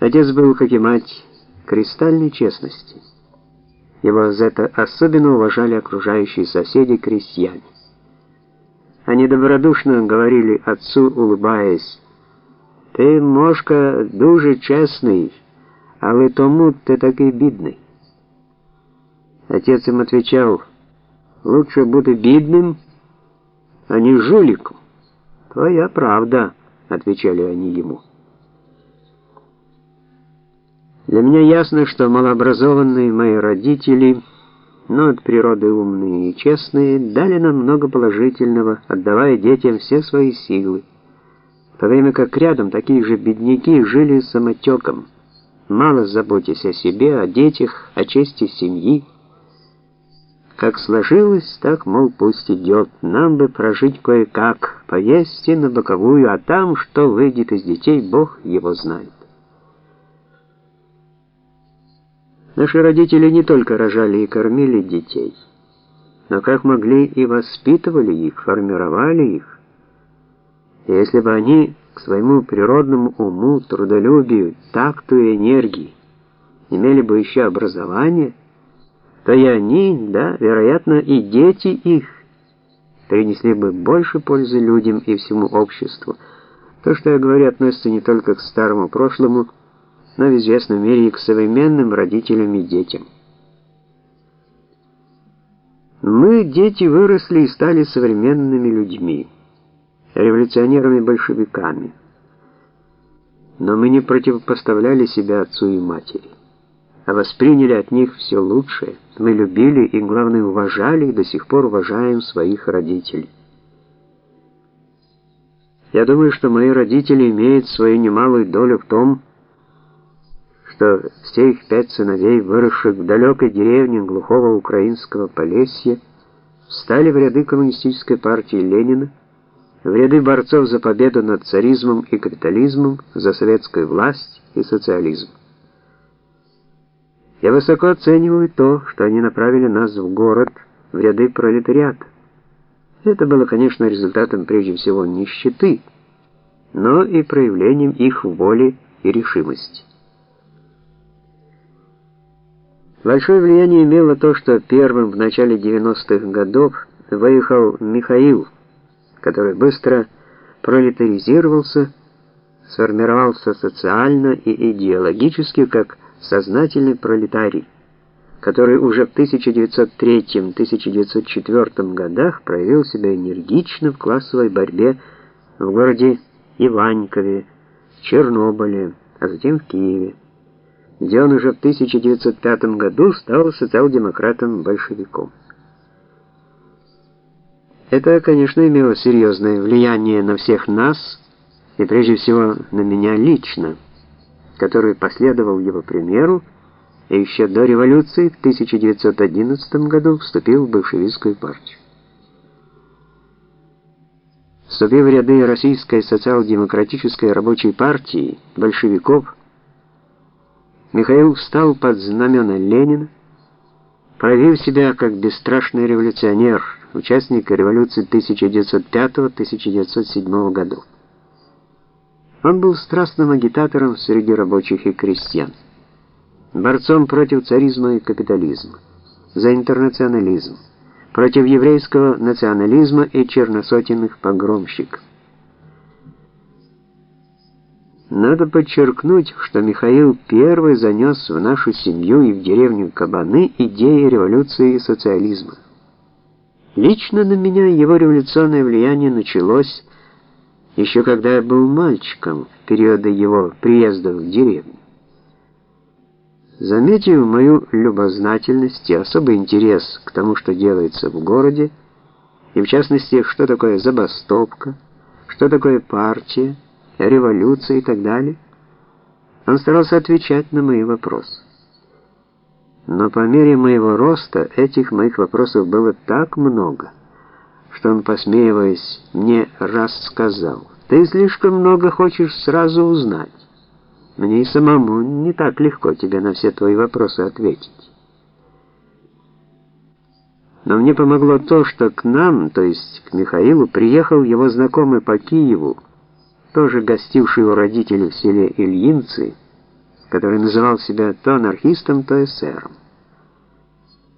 Отец был, как и мать, кристальной честности. Его за это особенно уважали окружающие соседи-крестьяне. Они добродушно говорили отцу, улыбаясь, «Ти, Мошка, дуже чесний, але тому ти такий бідний». Отец им отвечал, «Лучше бути бедным, а не жуликом». «Твоя правда», — отвечали они ему. Для меня ясно, что малообразованные мои родители, но от природы умные и честные, дали нам много положительного, отдавая детям все свои силы, в то время как рядом такие же бедняки жили самотеком, мало заботясь о себе, о детях, о чести семьи. Как сложилось, так, мол, пусть идет, нам бы прожить кое-как, поесть и на боковую, а там, что выйдет из детей, Бог его знает. Наши родители не только рожали и кормили детей, но как могли и воспитывали их, формировали их. И если бы они к своему природному уму, трудолюбию, такту и энергии имели бы еще образование, то и они, да, вероятно, и дети их принесли бы больше пользы людям и всему обществу. То, что я говорю, относится не только к старому прошлому, но в известной мере и к современным родителям и детям. Мы, дети, выросли и стали современными людьми, революционерами-большевиками. Но мы не противопоставляли себя отцу и матери, а восприняли от них все лучшее. Мы любили и, главное, уважали и до сих пор уважаем своих родителей. Я думаю, что мои родители имеют свою немалую долю в том, что все их пять сыновей, выросших в далекой деревне глухого украинского Полесья, встали в ряды коммунистической партии Ленина, в ряды борцов за победу над царизмом и капитализмом, за советскую власть и социализм. Я высоко оцениваю то, что они направили нас в город, в ряды пролетариата. Это было, конечно, результатом прежде всего нищеты, но и проявлением их воли и решимости. Большое влияние имело то, что первым в начале 90-х годов выехал Михаил, который быстро пролетаризировался, сформировался социально и идеологически как сознательный пролетарий, который уже в 1903-1904 годах проявил себя энергично в классовой борьбе в городе Иванькове, Чернобыле, а затем в Киеве где он уже в 1905 году стал социал-демократом-большевиком. Это, конечно, имело серьезное влияние на всех нас, и прежде всего на меня лично, который последовал его примеру и еще до революции в 1911 году вступил в большевистскую партию. Вступив в ряды Российской социал-демократической рабочей партии большевиков, Михаил встал под знамена Ленина, проявив себя как бесстрашный революционер, участник революции 1905-1907 годов. Он был страстным агитатором среди рабочих и крестьян, борцом против царизма и капитализма, за интернационализм, против еврейского национализма и черносотенных погромщиков. Надо подчеркнуть, что Михаил первый занес в нашу семью и в деревню Кабаны идеи революции и социализма. Лично на меня его революционное влияние началось еще когда я был мальчиком, в периоды его приезда в деревню. Заметив мою любознательность и особый интерес к тому, что делается в городе, и в частности, что такое забастовка, что такое партия, революция и так далее, он старался отвечать на мои вопросы. Но по мере моего роста этих моих вопросов было так много, что он, посмеиваясь, мне раз сказал, «Ты слишком много хочешь сразу узнать. Мне и самому не так легко тебе на все твои вопросы ответить». Но мне помогло то, что к нам, то есть к Михаилу, приехал его знакомый по Киеву, тоже гостивший у родителей в селе Ильинцы, который называл себя то анархистом, то эсером.